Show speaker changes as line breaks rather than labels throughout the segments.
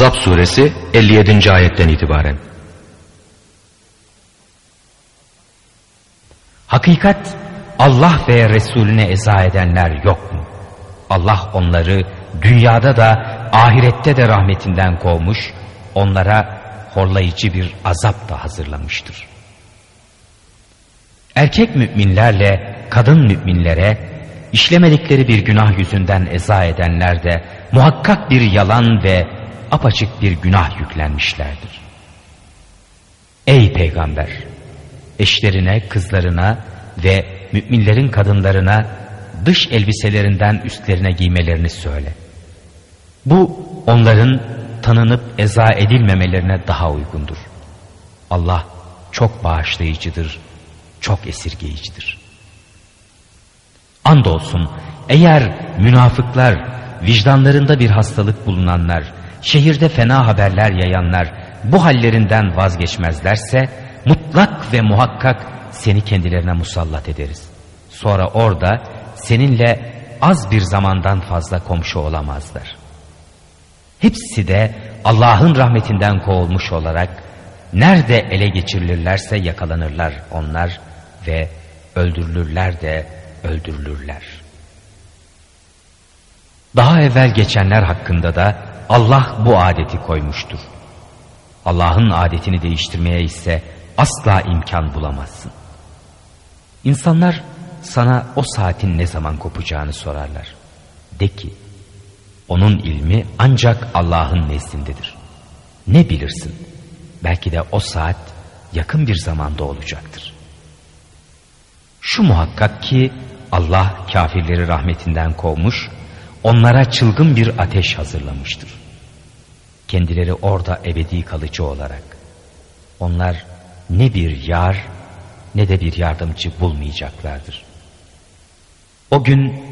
Ahzab suresi 57. ayetten itibaren.
Hakikat Allah ve Resulüne eza edenler yok mu? Allah onları dünyada da ahirette de rahmetinden kovmuş, onlara horlayıcı bir azap da hazırlamıştır. Erkek müminlerle kadın müminlere işlemedikleri bir günah yüzünden eza edenler de muhakkak bir yalan ve apaçık bir günah yüklenmişlerdir. Ey peygamber! Eşlerine, kızlarına ve müminlerin kadınlarına dış elbiselerinden üstlerine giymelerini söyle. Bu onların tanınıp eza edilmemelerine daha uygundur. Allah çok bağışlayıcıdır, çok esirgeyicidir. Andolsun eğer münafıklar, vicdanlarında bir hastalık bulunanlar, şehirde fena haberler yayanlar bu hallerinden vazgeçmezlerse mutlak ve muhakkak seni kendilerine musallat ederiz. Sonra orada seninle az bir zamandan fazla komşu olamazlar. Hepsi de Allah'ın rahmetinden kovulmuş olarak nerede ele geçirilirlerse yakalanırlar onlar ve öldürülürler de öldürülürler. Daha evvel geçenler hakkında da Allah bu adeti koymuştur. Allah'ın adetini değiştirmeye ise asla imkan bulamazsın. İnsanlar sana o saatin ne zaman kopacağını sorarlar. De ki, onun ilmi ancak Allah'ın nezdindedir. Ne bilirsin? Belki de o saat yakın bir zamanda olacaktır. Şu muhakkak ki Allah kafirleri rahmetinden kovmuş, onlara çılgın bir ateş hazırlamıştır. Kendileri orada ebedi kalıcı olarak. Onlar ne bir yar ne de bir yardımcı bulmayacaklardır. O gün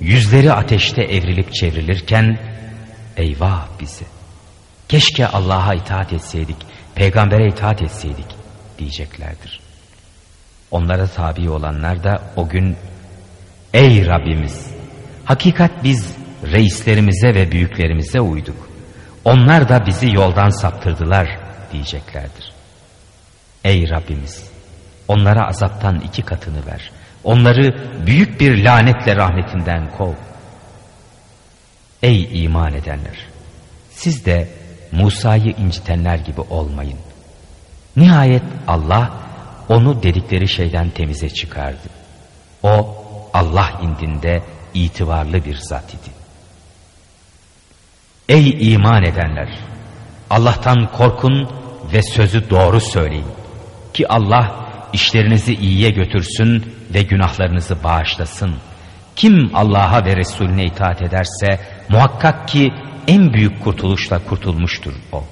yüzleri ateşte evrilip çevrilirken eyvah bize. Keşke Allah'a itaat etseydik, peygambere itaat etseydik diyeceklerdir. Onlara tabi olanlar da o gün ey Rabbimiz hakikat biz reislerimize ve büyüklerimize uyduk. Onlar da bizi yoldan saptırdılar diyeceklerdir. Ey Rabbimiz onlara azaptan iki katını ver. Onları büyük bir lanetle rahmetinden kov. Ey iman edenler! Siz de Musa'yı incitenler gibi olmayın. Nihayet Allah onu dedikleri şeyden temize çıkardı. O Allah indinde itibarlı bir zat idi. Ey iman edenler! Allah'tan korkun ve sözü doğru söyleyin. Ki Allah işlerinizi iyiye götürsün ve günahlarınızı bağışlasın. Kim Allah'a ve Resulüne itaat ederse muhakkak ki en büyük kurtuluşla kurtulmuştur o.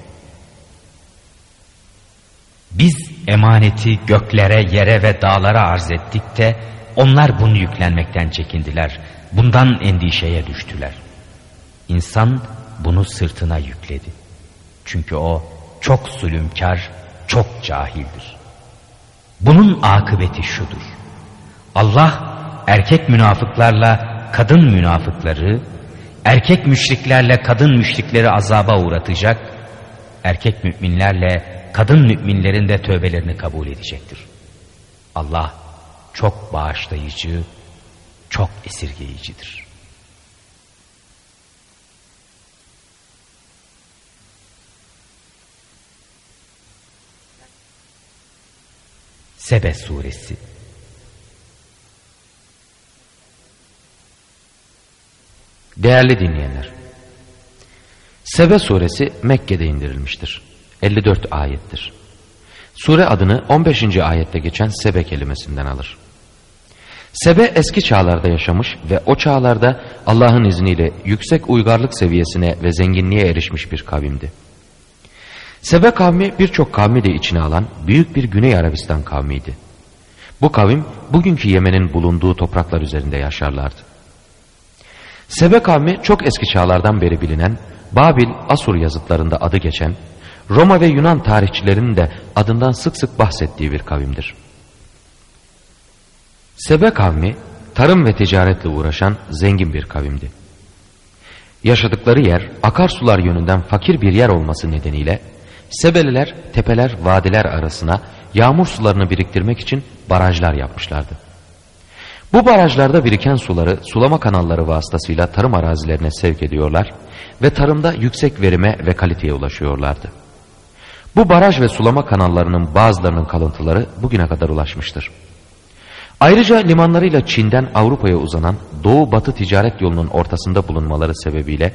Biz emaneti göklere, yere ve dağlara arz ettik de onlar bunu yüklenmekten çekindiler. Bundan endişeye düştüler. İnsan bunu sırtına yükledi. Çünkü o çok zulümkar, çok cahildir. Bunun akıbeti şudur. Allah erkek münafıklarla kadın münafıkları, erkek müşriklerle kadın müşrikleri azaba uğratacak, erkek müminlerle kadın müminlerin de tövbelerini kabul edecektir. Allah çok bağışlayıcı, çok esirgeyicidir. Sebe Suresi
Değerli dinleyenler, Sebe suresi Mekke'de indirilmiştir. 54 ayettir. Sure adını 15. ayette geçen Sebe kelimesinden alır. Sebe eski çağlarda yaşamış ve o çağlarda Allah'ın izniyle yüksek uygarlık seviyesine ve zenginliğe erişmiş bir kavimdi. Sebe kavmi birçok kavmi de içine alan büyük bir Güney Arabistan kavmiydi. Bu kavim bugünkü Yemen'in bulunduğu topraklar üzerinde yaşarlardı. Sebe kavmi çok eski çağlardan beri bilinen, Babil, Asur yazıtlarında adı geçen, Roma ve Yunan tarihçilerinin de adından sık sık bahsettiği bir kavimdir. Sebe kavmi tarım ve ticaretle uğraşan zengin bir kavimdi. Yaşadıkları yer akarsular yönünden fakir bir yer olması nedeniyle Sebeliler tepeler vadiler arasına yağmur sularını biriktirmek için barajlar yapmışlardı. Bu barajlarda biriken suları sulama kanalları vasıtasıyla tarım arazilerine sevk ediyorlar ve tarımda yüksek verime ve kaliteye ulaşıyorlardı. Bu baraj ve sulama kanallarının bazılarının kalıntıları bugüne kadar ulaşmıştır. Ayrıca limanlarıyla Çin'den Avrupa'ya uzanan doğu-batı ticaret yolunun ortasında bulunmaları sebebiyle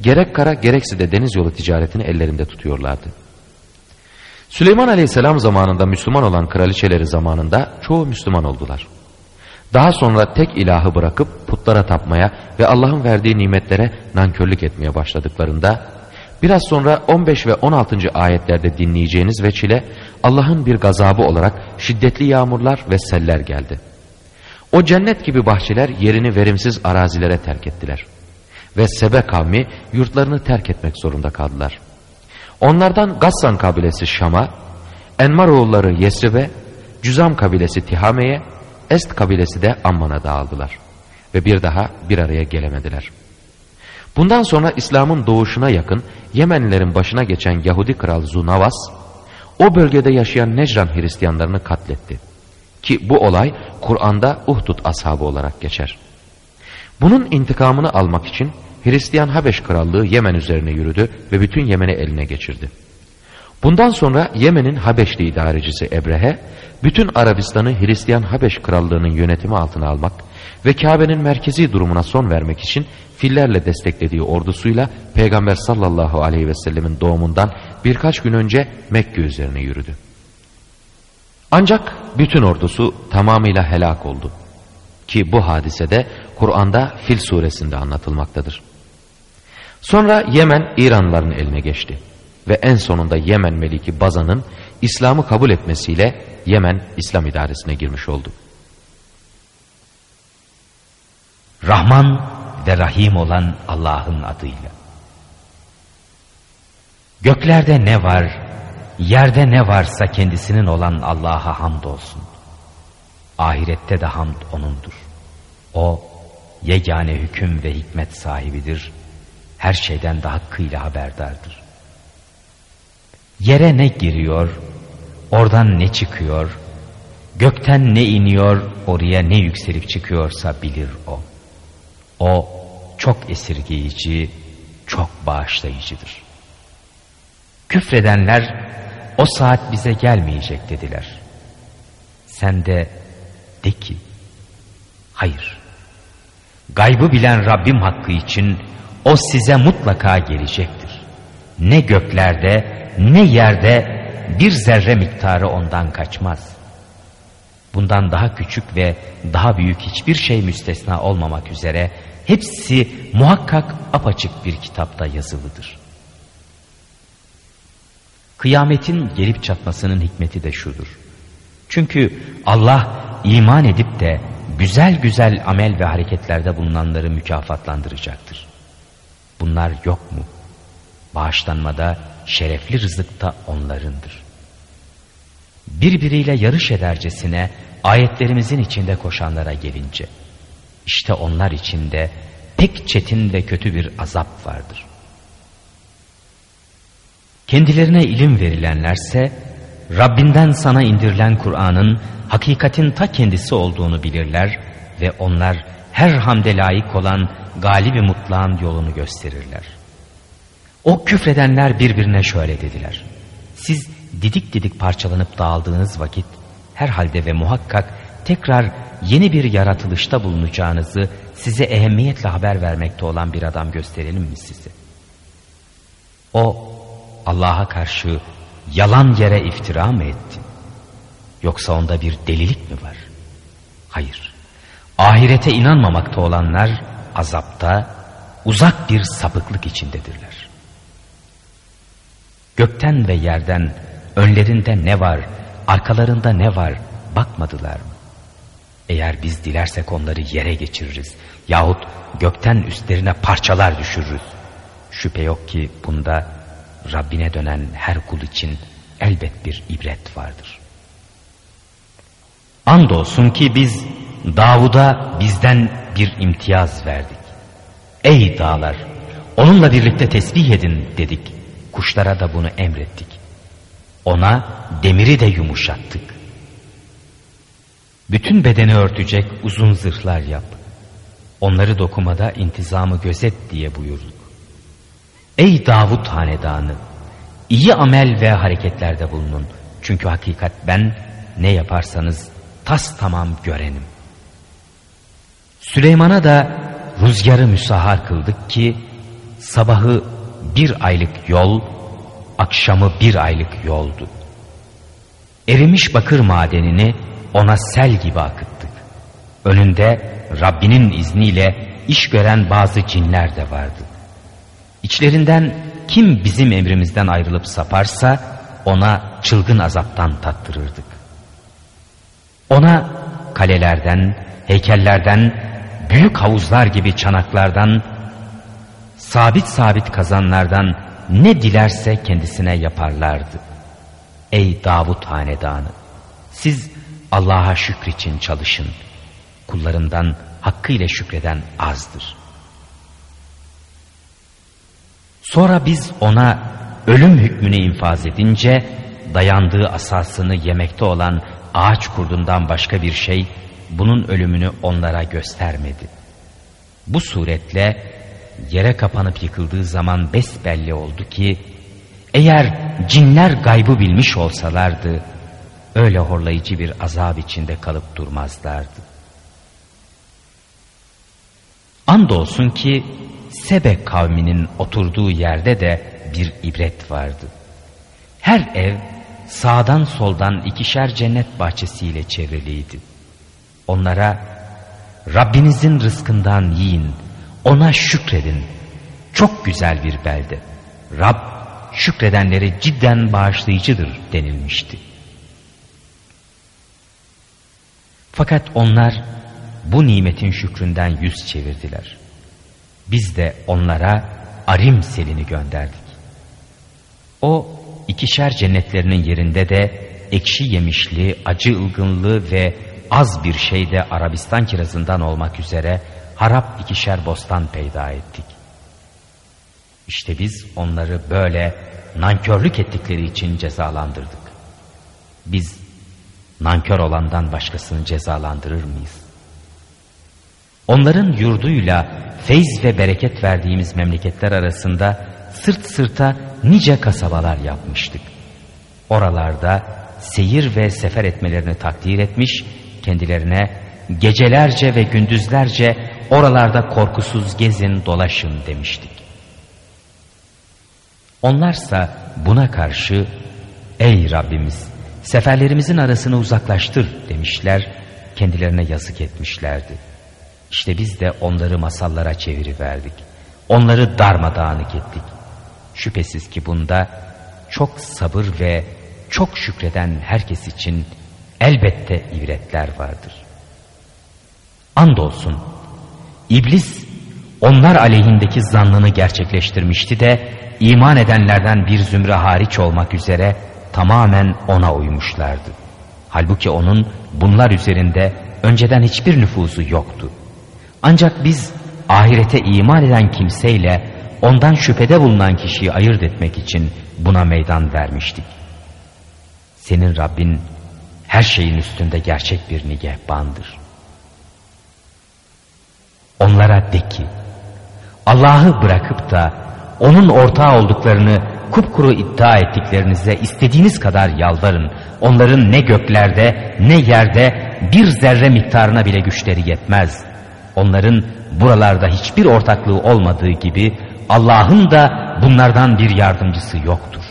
gerek kara gerekse de deniz yolu ticaretini ellerinde tutuyorlardı. Süleyman Aleyhisselam zamanında Müslüman olan kraliçeleri zamanında çoğu Müslüman oldular. Daha sonra tek ilahı bırakıp putlara tapmaya ve Allah'ın verdiği nimetlere nankörlük etmeye başladıklarında biraz sonra 15 ve 16. ayetlerde dinleyeceğiniz veçile Allah'ın bir gazabı olarak şiddetli yağmurlar ve seller geldi. O cennet gibi bahçeler yerini verimsiz arazilere terk ettiler. Ve Sebe kavmi yurtlarını terk etmek zorunda kaldılar. Onlardan Gassan kabilesi Şam'a, Enmar oğulları Yesrib'e, Cüzam kabilesi Tihame'ye, Est kabilesi de Amman'a dağıldılar. Ve bir daha bir araya gelemediler. Bundan sonra İslam'ın doğuşuna yakın Yemenlilerin başına geçen Yahudi kral Zunavas, o bölgede yaşayan Necran Hristiyanlarını katletti. Ki bu olay Kur'an'da Uhdud ashabı olarak geçer. Bunun intikamını almak için Hristiyan Habeş Krallığı Yemen üzerine yürüdü ve bütün Yemen'i eline geçirdi. Bundan sonra Yemen'in Habeşli idarecisi Ebrehe, bütün Arabistan'ı Hristiyan Habeş Krallığı'nın yönetimi altına almak ve Kabe'nin merkezi durumuna son vermek için fillerle desteklediği ordusuyla Peygamber sallallahu aleyhi ve sellemin doğumundan birkaç gün önce Mekke üzerine yürüdü. Ancak bütün ordusu tamamıyla helak oldu. Ki bu hadisede Kur'an'da Fil suresinde anlatılmaktadır. Sonra Yemen İranlıların eline geçti. Ve en sonunda Yemen Meliki Bazan'ın İslam'ı kabul etmesiyle Yemen İslam idaresine girmiş oldu.
Rahman ve Rahim olan Allah'ın adıyla. Göklerde ne var, yerde ne varsa kendisinin olan Allah'a hamdolsun. Ahirette de hamd O'nundur. O, yegane hüküm ve hikmet sahibidir her şeyden daha hakkıyla haberdardır. Yere ne giriyor, oradan ne çıkıyor, gökten ne iniyor, oraya ne yükselip çıkıyorsa bilir o. O çok esirgeyici, çok bağışlayıcıdır. Küfredenler o saat bize gelmeyecek dediler. Sen de de ki hayır. Gaybı bilen Rabbim hakkı için o size mutlaka gelecektir. Ne göklerde ne yerde bir zerre miktarı ondan kaçmaz. Bundan daha küçük ve daha büyük hiçbir şey müstesna olmamak üzere hepsi muhakkak apaçık bir kitapta yazılıdır. Kıyametin gelip çatmasının hikmeti de şudur. Çünkü Allah iman edip de güzel güzel amel ve hareketlerde bulunanları mükafatlandıracaktır. Bunlar yok mu? Bağışlanmada, şerefli rızıkta onlarındır. Birbiriyle yarış edercesine ayetlerimizin içinde koşanlara gelince, işte onlar içinde pek çetin ve kötü bir azap vardır. Kendilerine ilim verilenlerse, Rabbinden sana indirilen Kur'an'ın hakikatin ta kendisi olduğunu bilirler ve onlar her hamde layık olan galibi mutlağın yolunu gösterirler. O küfredenler birbirine şöyle dediler. Siz didik didik parçalanıp dağıldığınız vakit herhalde ve muhakkak tekrar yeni bir yaratılışta bulunacağınızı size ehemmiyetle haber vermekte olan bir adam gösterelim mi size? O Allah'a karşı yalan yere iftira mı etti? Yoksa onda bir delilik mi var? Hayır. Ahirete inanmamakta olanlar azapta uzak bir sapıklık içindedirler. Gökten ve yerden önlerinde ne var, arkalarında ne var bakmadılar mı? Eğer biz dilersek onları yere geçiririz yahut gökten üstlerine parçalar düşürürüz. Şüphe yok ki bunda Rabbine dönen her kul için elbet bir ibret vardır. Andolsun ki biz Davud'a bizden bir imtiyaz verdik. Ey dağlar! onunla birlikte tesbih edin dedik. Kuşlara da bunu emrettik. Ona demiri de yumuşattık. Bütün bedeni örtecek uzun zırhlar yap. Onları dokumada intizamı gözet diye buyurduk. Ey Davut hanedanı! iyi amel ve hareketlerde bulunun. Çünkü hakikat ben ne yaparsanız tas tamam görenim. Süleyman'a da rüzgarı müsahar kıldık ki sabahı bir aylık yol, akşamı bir aylık yoldu. Erimiş bakır madenini ona sel gibi akıttık. Önünde Rabbinin izniyle iş gören bazı cinler de vardı. İçlerinden kim bizim emrimizden ayrılıp saparsa ona çılgın azaptan tattırırdık. Ona kalelerden, heykellerden, büyük havuzlar gibi çanaklardan, sabit sabit kazanlardan ne dilerse kendisine yaparlardı. Ey Davut hanedanı! Siz Allah'a şükür için çalışın. Kullarından hakkıyla şükreden azdır. Sonra biz ona ölüm hükmünü infaz edince dayandığı asasını yemekte olan ağaç kurdundan başka bir şey bunun ölümünü onlara göstermedi. Bu suretle yere kapanıp yıkıldığı zaman besbelli oldu ki eğer cinler gaybı bilmiş olsalardı öyle horlayıcı bir azap içinde kalıp durmazlardı. Andolsun ki Sebe kavminin oturduğu yerde de bir ibret vardı. Her ev sağdan soldan ikişer cennet bahçesiyle çevriliydi. Onlara Rabbinizin rızkından yiyin, ona şükredin. Çok güzel bir belde. Rab şükredenleri cidden bağışlayıcıdır denilmişti. Fakat onlar bu nimetin şükründen yüz çevirdiler. Biz de onlara arim selini gönderdik. O ikişer cennetlerinin yerinde de ekşi yemişli, acı ılgınlı ve az bir şey de Arabistan kirazından olmak üzere harap ikişer bostan peyda ettik. İşte biz onları böyle nankörlük ettikleri için cezalandırdık. Biz nankör olandan başkasını cezalandırır mıyız? Onların yurduyla feyz ve bereket verdiğimiz memleketler arasında sırt sırta nice kasabalar yapmıştık. Oralarda seyir ve sefer etmelerini takdir etmiş, kendilerine gecelerce ve gündüzlerce oralarda korkusuz gezin dolaşın demiştik. Onlarsa buna karşı ey Rabbimiz seferlerimizin arasını uzaklaştır demişler, kendilerine yazık etmişlerdi. İşte biz de onları masallara çeviriverdik. Onları darmadağınık ettik. Şüphesiz ki bunda çok sabır ve çok şükreden herkes için elbette ibretler vardır. Andolsun iblis onlar aleyhindeki zannını gerçekleştirmişti de iman edenlerden bir zümre hariç olmak üzere tamamen ona uymuşlardı. Halbuki onun bunlar üzerinde önceden hiçbir nüfuzu yoktu. Ancak biz ahirete iman eden kimseyle ondan şüphede bulunan kişiyi ayırt etmek için buna meydan vermiştik. Senin Rabbin her şeyin üstünde gerçek bir nigehbandır. Onlara de ki, Allah'ı bırakıp da onun ortağı olduklarını kupkuru iddia ettiklerinize istediğiniz kadar yalvarın. Onların ne göklerde ne yerde bir zerre miktarına bile güçleri yetmez. Onların buralarda hiçbir ortaklığı olmadığı gibi Allah'ın da bunlardan bir yardımcısı yoktur.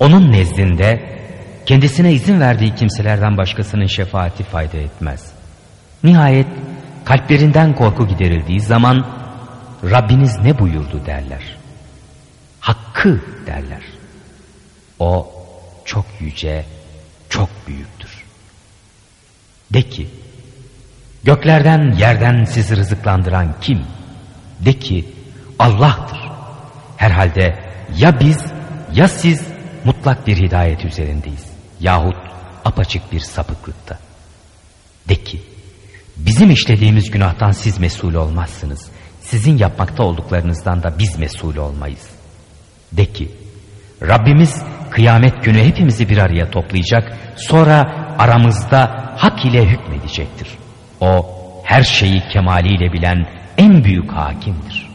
Onun nezdinde kendisine izin verdiği kimselerden başkasının şefaati fayda etmez. Nihayet kalplerinden korku giderildiği zaman Rabbiniz ne buyurdu derler. Hakkı derler. O çok yüce, çok büyüktür. De ki, göklerden yerden sizi rızıklandıran kim? De ki, Allah'tır. Herhalde ya biz ya siz mutlak bir hidayet üzerindeyiz. Yahut apaçık bir sapıklıkta. De ki bizim işlediğimiz günahtan siz mesul olmazsınız. sizin yapmakta olduklarınızdan da biz mesul olmayız. De ki, Rabbimiz kıyamet günü hepimizi bir araya toplayacak, sonra aramızda hak ile hükmedecektir. O her şeyi kemaliyle bilen en büyük hakimdir.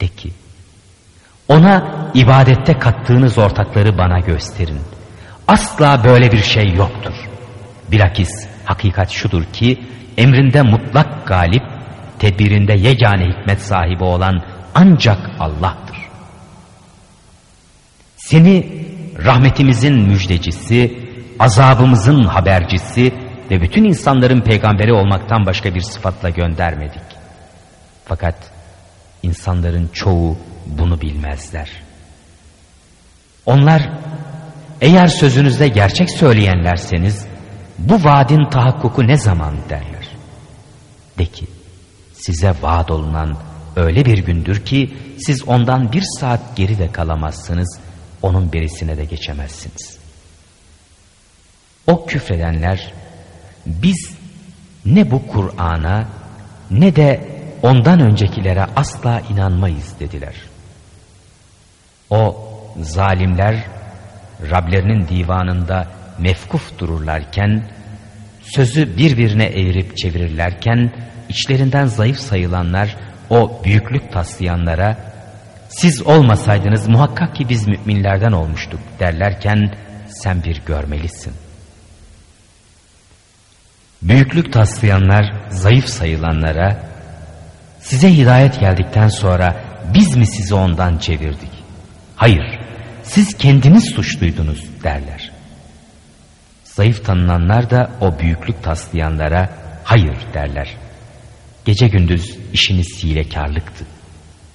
De ki, ona ibadette kattığınız ortakları bana gösterin. Asla böyle bir şey yoktur. Bilakis hakikat şudur ki emrinde mutlak galip, tedbirinde yegane hikmet sahibi olan ancak Allah'tır. Seni rahmetimizin müjdecisi, azabımızın habercisi ve bütün insanların peygamberi olmaktan başka bir sıfatla göndermedik. Fakat insanların çoğu bunu bilmezler. Onlar eğer sözünüzde gerçek söyleyenlerseniz bu vaadin tahakkuku ne zaman derler. De ki size vaat olunan öyle bir gündür ki siz ondan bir saat geri de kalamazsınız, onun birisine de geçemezsiniz. O küfredenler biz ne bu Kur'an'a ne de ondan öncekilere asla inanmayız dediler. O zalimler Rablerinin divanında mefkuf dururlarken, sözü birbirine eğirip çevirirlerken, içlerinden zayıf sayılanlar o büyüklük taslayanlara, siz olmasaydınız muhakkak ki biz müminlerden olmuştuk derlerken, sen bir görmelisin. Büyüklük taslayanlar zayıf sayılanlara, size hidayet geldikten sonra biz mi sizi ondan çevirdik? Hayır, siz kendiniz suçluydunuz derler. Zayıf tanınanlar da o büyüklük taslayanlara hayır derler. Gece gündüz işiniz hilekarlıktı.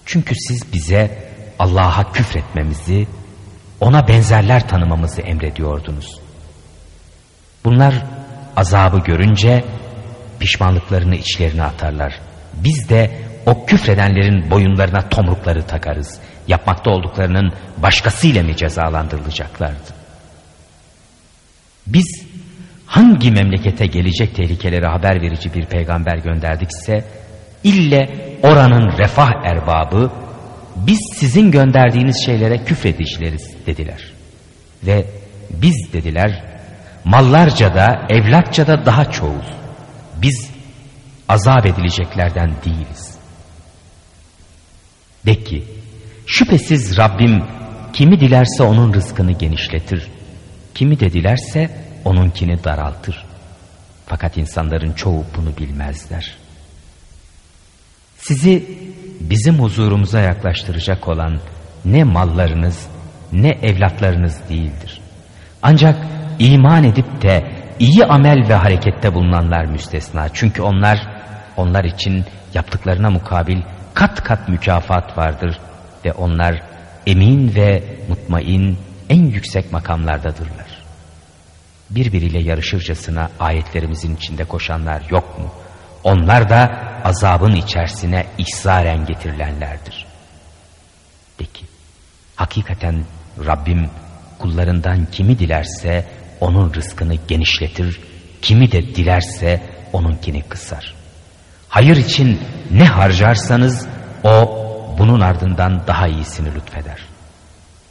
Çünkü siz bize Allah'a küfretmemizi, ona benzerler tanımamızı emrediyordunuz. Bunlar azabı görünce pişmanlıklarını içlerine atarlar. Biz de o küfredenlerin boyunlarına tomrukları takarız yapmakta olduklarının başkasıyla mı cezalandırılacaklardı? Biz hangi memlekete gelecek tehlikeleri haber verici bir peygamber gönderdikse ille oranın refah erbabı biz sizin gönderdiğiniz şeylere küfredicileriz dediler. Ve biz dediler mallarca da evlatça da daha çoğuz. Biz azap edileceklerden değiliz. De ki Şüphesiz Rabbim kimi dilerse onun rızkını genişletir. Kimi de dilerse onunkini daraltır. Fakat insanların çoğu bunu bilmezler. Sizi bizim huzurumuza yaklaştıracak olan ne mallarınız ne evlatlarınız değildir. Ancak iman edip de iyi amel ve harekette bulunanlar müstesna. Çünkü onlar, onlar için yaptıklarına mukabil kat kat mükafat vardır ve onlar emin ve mutmain en yüksek makamlardadırlar. Birbiriyle yarışırcasına ayetlerimizin içinde koşanlar yok mu? Onlar da azabın içerisine ihzaren getirilenlerdir. De ki, hakikaten Rabbim kullarından kimi dilerse onun rızkını genişletir, kimi de dilerse onunkini kısar. Hayır için ne harcarsanız o bunun ardından daha iyisini lütfeder.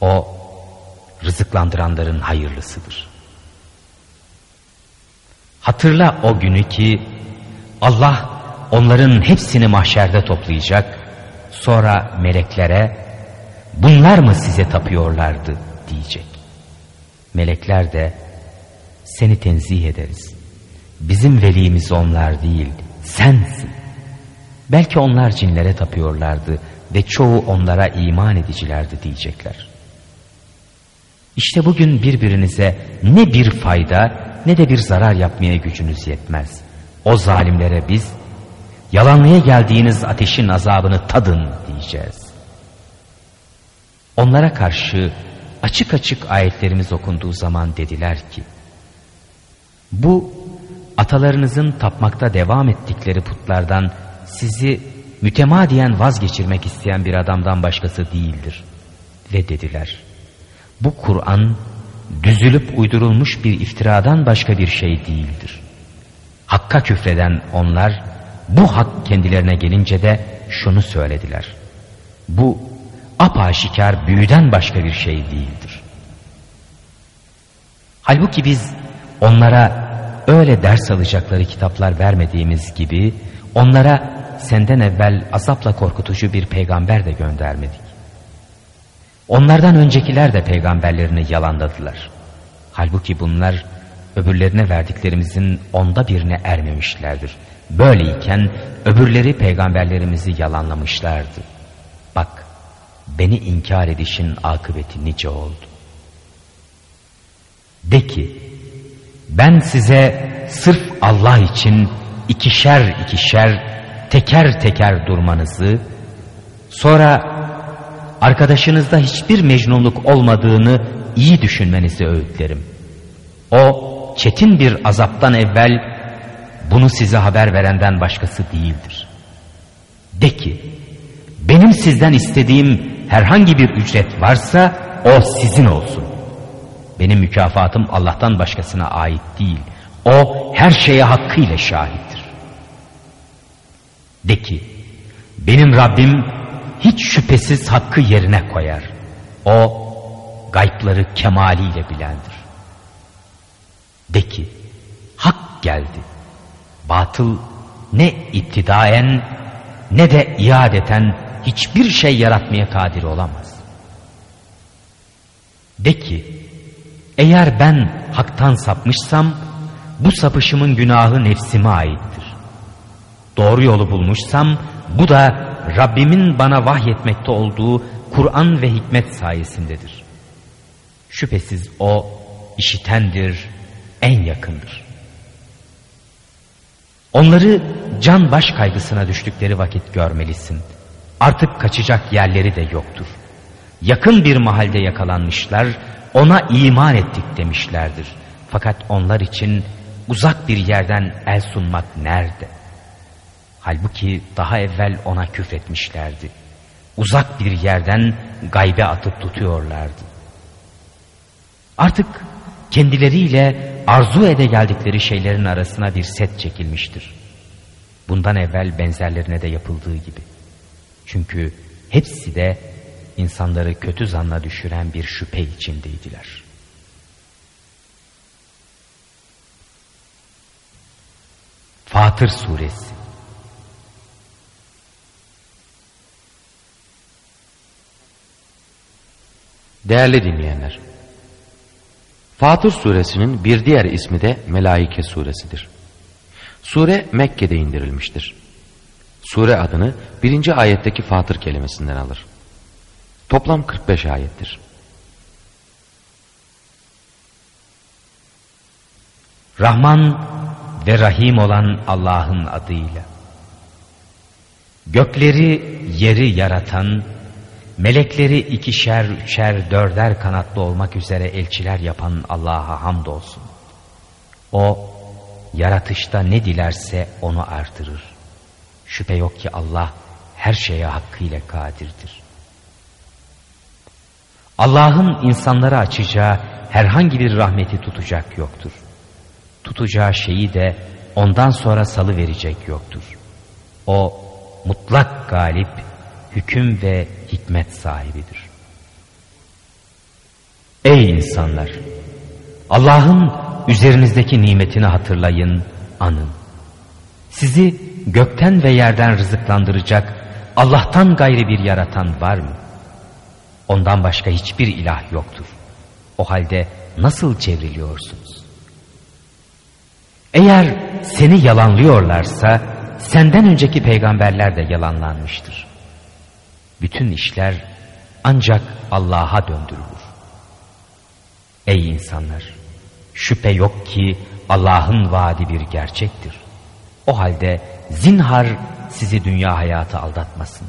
O rızıklandıranların hayırlısıdır. Hatırla o günü ki Allah onların hepsini mahşerde toplayacak. Sonra meleklere bunlar mı size tapıyorlardı diyecek. Melekler de seni tenzih ederiz. Bizim velimiz onlar değil sensin. Belki onlar cinlere tapıyorlardı ve çoğu onlara iman edicilerdi diyecekler. İşte bugün birbirinize ne bir fayda ne de bir zarar yapmaya gücünüz yetmez. O zalimlere biz yalanlıya geldiğiniz ateşin azabını tadın diyeceğiz. Onlara karşı açık açık ayetlerimiz okunduğu zaman dediler ki bu atalarınızın tapmakta devam ettikleri putlardan sizi mütemadiyen vazgeçirmek isteyen bir adamdan başkası değildir. Ve dediler, bu Kur'an düzülüp uydurulmuş bir iftiradan başka bir şey değildir. Hakka küfreden onlar bu hak kendilerine gelince de şunu söylediler. Bu apaşikar büyüden başka bir şey değildir. Halbuki biz onlara öyle ders alacakları kitaplar vermediğimiz gibi onlara senden evvel azapla korkutucu bir peygamber de göndermedik. Onlardan öncekiler de peygamberlerini yalanladılar. Halbuki bunlar öbürlerine verdiklerimizin onda birine ermemişlerdir. Böyleyken öbürleri peygamberlerimizi yalanlamışlardı. Bak beni inkar edişin akıbeti nice oldu. De ki ben size sırf Allah için ikişer ikişer teker teker durmanızı sonra arkadaşınızda hiçbir mecnunluk olmadığını iyi düşünmenizi öğütlerim. O çetin bir azaptan evvel bunu size haber verenden başkası değildir. De ki benim sizden istediğim herhangi bir ücret varsa o sizin olsun. Benim mükafatım Allah'tan başkasına ait değil. O her şeye hakkıyla şahittir. De ki benim Rabbim hiç şüphesiz hakkı yerine koyar. O gaypları kemaliyle bilendir. De ki hak geldi. Batıl ne iptidaen ne de iadeten hiçbir şey yaratmaya kadir olamaz. De ki eğer ben haktan sapmışsam bu sapışımın günahı nefsime aittir. Doğru yolu bulmuşsam bu da Rabbimin bana vahyetmekte olduğu Kur'an ve hikmet sayesindedir. Şüphesiz o işitendir, en yakındır. Onları can baş kaygısına düştükleri vakit görmelisin. Artık kaçacak yerleri de yoktur. Yakın bir mahalde yakalanmışlar, ona iman ettik demişlerdir. Fakat onlar için uzak bir yerden el sunmak nerede? Halbuki daha evvel ona küfretmişlerdi. Uzak bir yerden gaybe atıp tutuyorlardı. Artık kendileriyle arzu ede geldikleri şeylerin arasına bir set çekilmiştir. Bundan evvel benzerlerine de yapıldığı gibi. Çünkü hepsi de insanları kötü zanla düşüren bir şüphe içindeydiler. Fatır Suresi
Değerli dinleyenler, Fatır suresinin bir diğer ismi de Melaike suresidir. Sure Mekke'de indirilmiştir. Sure adını birinci ayetteki Fatır kelimesinden alır. Toplam 45 ayettir.
Rahman ve Rahim olan Allah'ın adıyla. Gökleri, yeri yaratan, melekleri ikişer, üçer, dörder kanatlı olmak üzere elçiler yapan Allah'a hamdolsun. O, yaratışta ne dilerse onu artırır. Şüphe yok ki Allah her şeye hakkıyla kadirdir. Allah'ın insanlara açacağı herhangi bir rahmeti tutacak yoktur. Tutacağı şeyi de ondan sonra salı verecek yoktur. O mutlak galip, hüküm ve hikmet sahibidir. Ey insanlar! Allah'ın üzerinizdeki nimetini hatırlayın, anın. Sizi gökten ve yerden rızıklandıracak Allah'tan gayri bir yaratan var mı? Ondan başka hiçbir ilah yoktur. O halde nasıl çevriliyorsunuz? Eğer seni yalanlıyorlarsa senden önceki peygamberler de yalanlanmıştır. Bütün işler ancak Allah'a döndürülür. Ey insanlar! Şüphe yok ki Allah'ın vaadi bir gerçektir. O halde zinhar sizi dünya hayatı aldatmasın.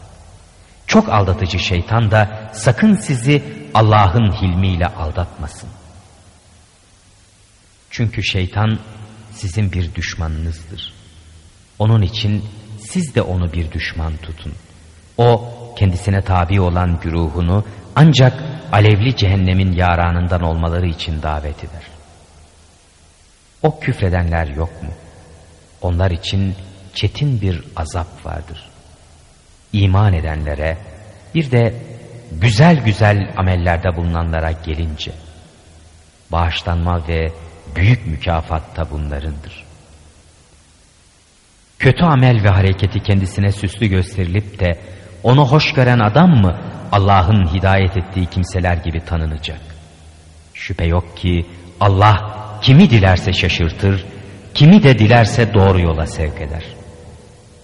Çok aldatıcı şeytan da sakın sizi Allah'ın hilmiyle aldatmasın. Çünkü şeytan sizin bir düşmanınızdır. Onun için siz de onu bir düşman tutun. O kendisine tabi olan güruhunu ancak alevli cehennemin yaranından olmaları için davet eder. O küfredenler yok mu? Onlar için çetin bir azap vardır. İman edenlere bir de güzel güzel amellerde bulunanlara gelince bağışlanma ve büyük mükafat da bunlarındır. Kötü amel ve hareketi kendisine süslü gösterilip de onu hoş gören adam mı Allah'ın hidayet ettiği kimseler gibi tanınacak? Şüphe yok ki Allah kimi dilerse şaşırtır, kimi de dilerse doğru yola sevk eder.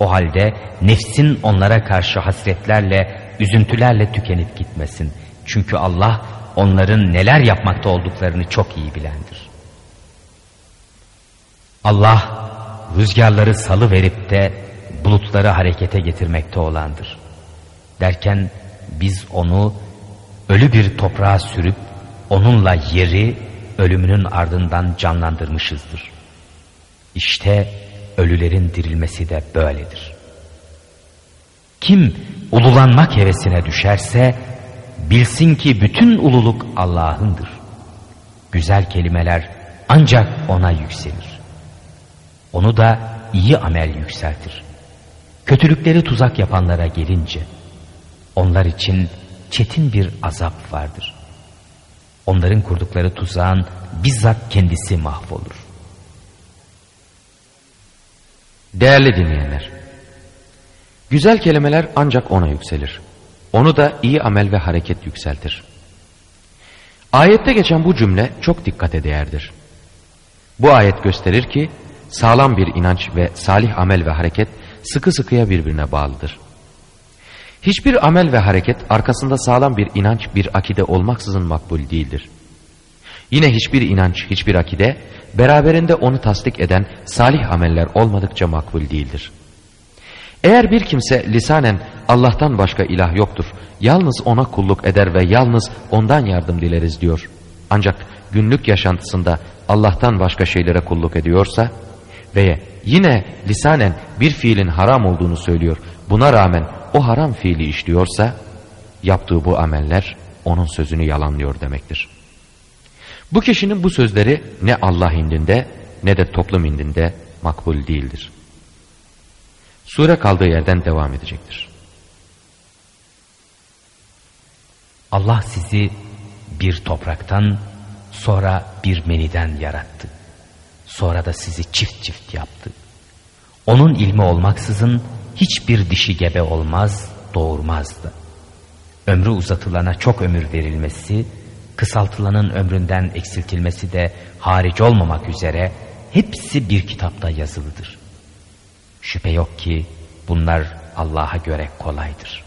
O halde nefsin onlara karşı hasretlerle, üzüntülerle tükenip gitmesin. Çünkü Allah onların neler yapmakta olduklarını çok iyi bilendir. Allah rüzgarları salı verip de bulutları harekete getirmekte olandır. Derken biz onu ölü bir toprağa sürüp onunla yeri ölümünün ardından canlandırmışızdır. İşte ölülerin dirilmesi de böyledir. Kim ululanmak hevesine düşerse bilsin ki bütün ululuk Allah'ındır. Güzel kelimeler ancak ona yükselir. Onu da iyi amel yükseltir. Kötülükleri tuzak yapanlara gelince onlar için çetin bir azap vardır. Onların kurdukları tuzağın bizzat kendisi mahvolur.
Değerli dinleyenler, güzel kelimeler ancak ona yükselir. Onu da iyi amel ve hareket yükseltir. Ayette geçen bu cümle çok dikkate değerdir. Bu ayet gösterir ki sağlam bir inanç ve salih amel ve hareket sıkı sıkıya birbirine bağlıdır. Hiçbir amel ve hareket arkasında sağlam bir inanç, bir akide olmaksızın makbul değildir. Yine hiçbir inanç, hiçbir akide beraberinde onu tasdik eden salih ameller olmadıkça makbul değildir. Eğer bir kimse lisanen Allah'tan başka ilah yoktur, yalnız ona kulluk eder ve yalnız ondan yardım dileriz diyor. Ancak günlük yaşantısında Allah'tan başka şeylere kulluk ediyorsa ve yine lisanen bir fiilin haram olduğunu söylüyor, buna rağmen o haram fiili işliyorsa yaptığı bu ameller onun sözünü yalanlıyor demektir. Bu kişinin bu sözleri ne Allah indinde ne de toplum indinde makbul değildir. Sure kaldığı yerden devam edecektir.
Allah sizi bir topraktan sonra bir meniden yarattı. Sonra da sizi çift çift yaptı. Onun ilmi olmaksızın hiçbir dişi gebe olmaz, doğurmazdı. Ömrü uzatılana çok ömür verilmesi, kısaltılanın ömründen eksiltilmesi de hariç olmamak üzere hepsi bir kitapta yazılıdır. Şüphe yok ki bunlar Allah'a göre kolaydır.''